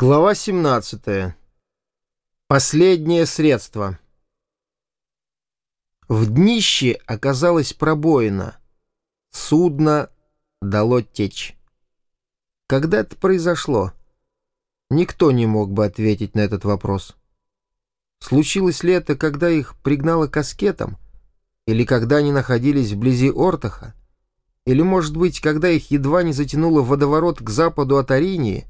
Глава 17. Последнее средство. В днище оказалась пробоина. Судно дало течь. Когда это произошло? Никто не мог бы ответить на этот вопрос. Случилось ли это, когда их пригнало каскетом? Или когда они находились вблизи Ортаха? Или, может быть, когда их едва не затянуло водоворот к западу от Аринии?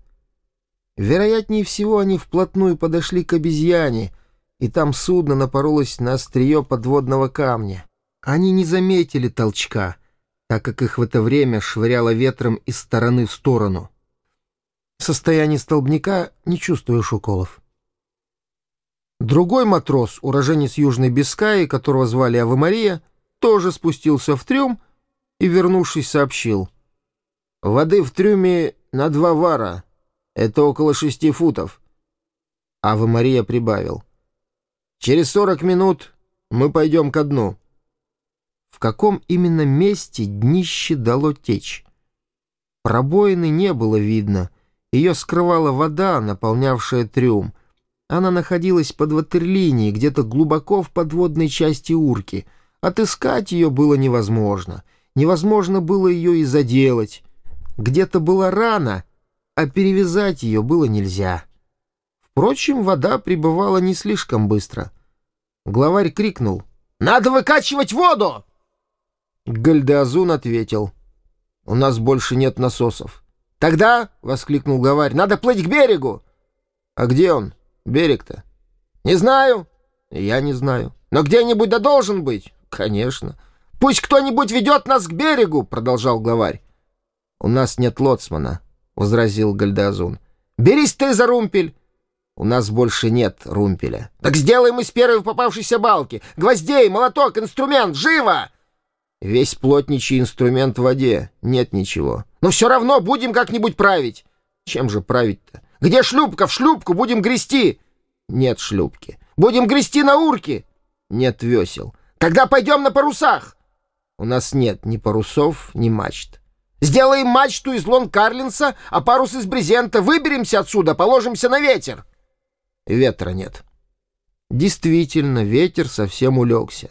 Вероятнее всего, они вплотную подошли к обезьяне, и там судно напоролось на острие подводного камня. Они не заметили толчка, так как их в это время швыряло ветром из стороны в сторону. В состоянии столбняка не чувствуешь уколов. Другой матрос, уроженец Южной Бискаи, которого звали Ава Мария, тоже спустился в трюм и, вернувшись, сообщил. «Воды в трюме на два вара». Это около шести футов. Ава Мария прибавил. Через сорок минут мы пойдем ко дну. В каком именно месте днище дало течь? Пробоины не было видно. Ее скрывала вода, наполнявшая трюм. Она находилась под ватерлинией, где-то глубоко в подводной части урки. Отыскать ее было невозможно. Невозможно было ее и заделать. Где-то была рана, а перевязать ее было нельзя. Впрочем, вода прибывала не слишком быстро. Главарь крикнул. «Надо выкачивать воду!» Гальдеазун ответил. «У нас больше нет насосов». «Тогда», — воскликнул главарь, — «надо плыть к берегу». «А где он? Берег-то?» «Не знаю». «Я не знаю». «Но где-нибудь да должен быть». «Конечно». «Пусть кто-нибудь ведет нас к берегу», — продолжал главарь. «У нас нет лоцмана», возразил Гальдазун. «Берись ты за румпель!» «У нас больше нет румпеля». «Так сделаем из первой попавшейся балки! Гвоздей, молоток, инструмент! Живо!» «Весь плотничий инструмент в воде. Нет ничего». «Но все равно будем как-нибудь править». «Чем же править-то?» «Где шлюпка? В шлюпку будем грести». «Нет шлюпки». «Будем грести на урке». «Нет весел». «Тогда пойдем на парусах». «У нас нет ни парусов, ни мачт». Сделаем мачту из лон-карлинса, а парус из брезента. Выберемся отсюда, положимся на ветер. Ветра нет. Действительно, ветер совсем улегся.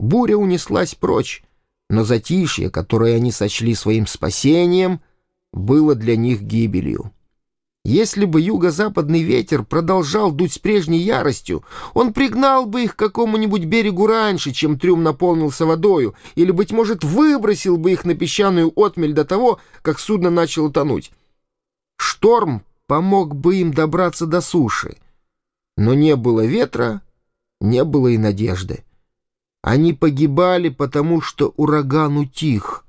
Буря унеслась прочь, но затишье, которое они сочли своим спасением, было для них гибелью. Если бы юго-западный ветер продолжал дуть с прежней яростью, он пригнал бы их к какому-нибудь берегу раньше, чем трюм наполнился водою, или, быть может, выбросил бы их на песчаную отмель до того, как судно начало тонуть. Шторм помог бы им добраться до суши. Но не было ветра, не было и надежды. Они погибали, потому что ураган утих.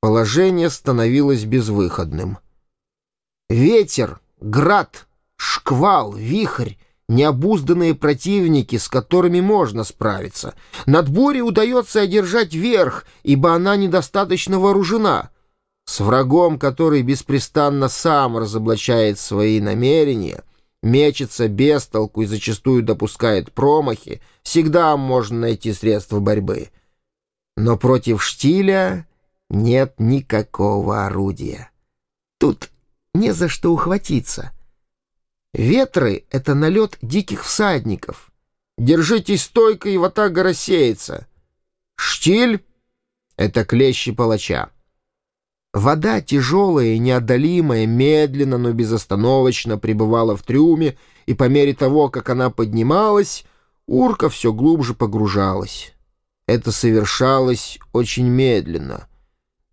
Положение становилось безвыходным. Ветер, град, шквал, вихрь — необузданные противники, с которыми можно справиться. Над бурей удается одержать верх, ибо она недостаточно вооружена. С врагом, который беспрестанно сам разоблачает свои намерения, мечется без толку и зачастую допускает промахи, всегда можно найти средства борьбы. Но против штиля нет никакого орудия. Тут не за что ухватиться. Ветры — это налет диких всадников. Держитесь стойко, и ватага рассеется. Штиль — это клещи палача. Вода, тяжелая и неодолимая, медленно, но безостановочно пребывала в трюме, и по мере того, как она поднималась, урка все глубже погружалась. Это совершалось очень медленно —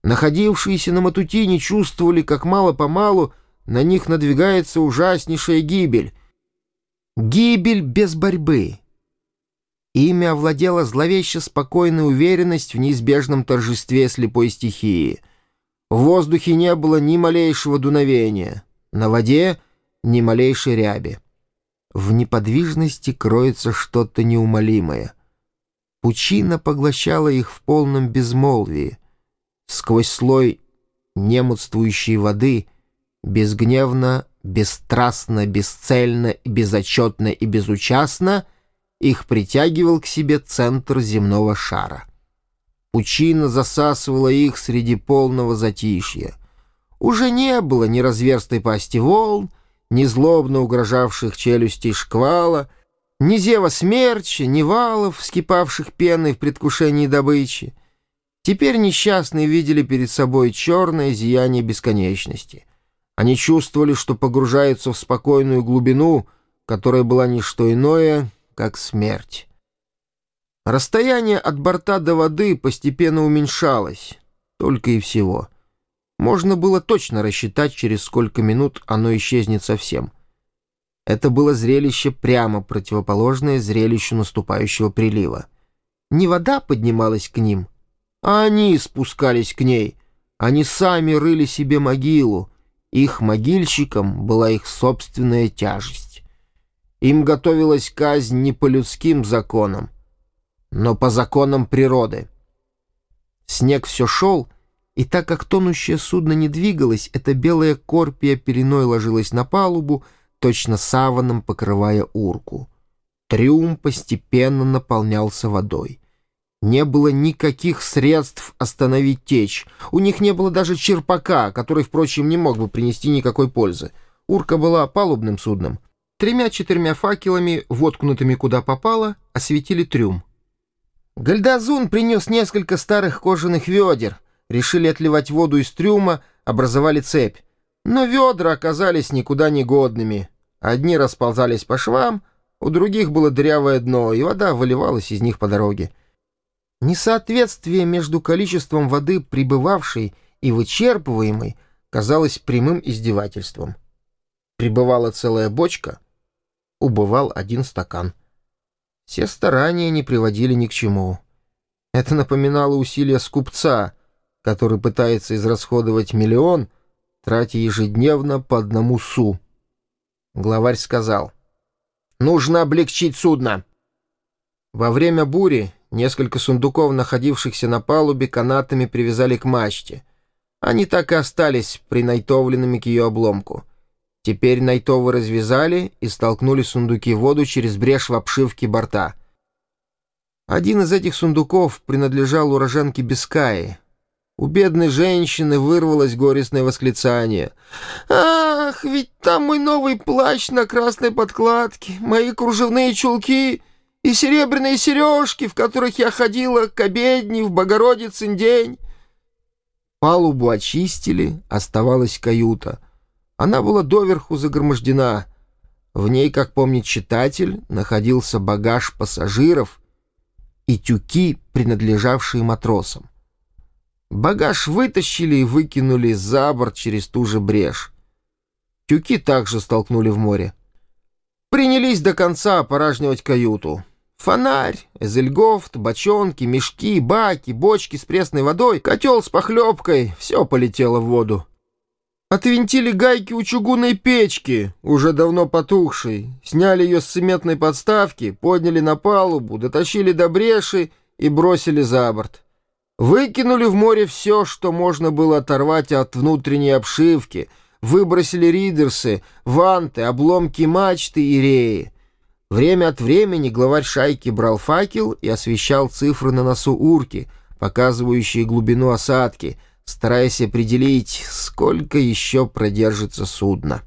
Находившиеся на Матутине чувствовали, как мало-помалу на них надвигается ужаснейшая гибель. Гибель без борьбы. Ими овладела зловеще спокойная уверенность в неизбежном торжестве слепой стихии. В воздухе не было ни малейшего дуновения, на воде — ни малейшей ряби. В неподвижности кроется что-то неумолимое. Пучина поглощала их в полном безмолвии. Сквозь слой немудствующей воды безгневно, бесстрастно, бесцельно, безотчетно и безучастно их притягивал к себе центр земного шара. Пучина засасывала их среди полного затишья. Уже не было ни разверстой пасти волн, ни злобно угрожавших челюстей шквала, ни зева смерча, ни валов, вскипавших пеной в предвкушении добычи. Теперь несчастные видели перед собой черное зияние бесконечности. Они чувствовали, что погружаются в спокойную глубину, которая была не что иное, как смерть. Расстояние от борта до воды постепенно уменьшалось, только и всего. Можно было точно рассчитать, через сколько минут оно исчезнет совсем. Это было зрелище прямо противоположное зрелищу наступающего прилива. Не вода поднималась к ним, а они спускались к ней. Они сами рыли себе могилу. Их могильщикам была их собственная тяжесть. Им готовилась казнь не по людским законам, но по законам природы. Снег все шел, и так как тонущее судно не двигалось, эта белая корпия переной ложилась на палубу, точно саваном покрывая урку. Трюм постепенно наполнялся водой. Не было никаких средств остановить течь. У них не было даже черпака, который, впрочем, не мог бы принести никакой пользы. Урка была палубным судном. Тремя-четырьмя факелами, воткнутыми куда попало, осветили трюм. Гальдазун принес несколько старых кожаных ведер. Решили отливать воду из трюма, образовали цепь. Но ведра оказались никуда не годными. Одни расползались по швам, у других было дырявое дно, и вода выливалась из них по дороге. Несоответствие между количеством воды, прибывавшей и вычерпываемой, казалось прямым издевательством. Прибывала целая бочка, убывал один стакан. Все старания не приводили ни к чему. Это напоминало усилия скупца, который пытается израсходовать миллион, тратя ежедневно по одному су. Главарь сказал, «Нужно облегчить судно». Во время бури несколько сундуков, находившихся на палубе, канатами привязали к мачте. Они так и остались принайтовленными к ее обломку. Теперь Найтовы развязали и столкнули сундуки в воду через брешь в обшивке борта. Один из этих сундуков принадлежал уроженке Бискаи. У бедной женщины вырвалось горестное восклицание. «Ах, ведь там мой новый плащ на красной подкладке, мои кружевные чулки и серебряные сережки, в которых я ходила к обедне в Богородицын день». Палубу очистили, оставалась каюта — она была доверху загромождена. В ней, как помнит читатель, находился багаж пассажиров и тюки, принадлежавшие матросам. Багаж вытащили и выкинули за борт через ту же брешь. Тюки также столкнули в море. Принялись до конца опоражнивать каюту. Фонарь, эзельгофт, бочонки, мешки, баки, бочки с пресной водой, котел с похлебкой — все полетело в воду. Отвинтили гайки у чугунной печки, уже давно потухшей, сняли ее с цементной подставки, подняли на палубу, дотащили до бреши и бросили за борт. Выкинули в море все, что можно было оторвать от внутренней обшивки, выбросили ридерсы, ванты, обломки мачты и реи. Время от времени главарь шайки брал факел и освещал цифры на носу урки, показывающие глубину осадки — стараясь определить, сколько еще продержится судно.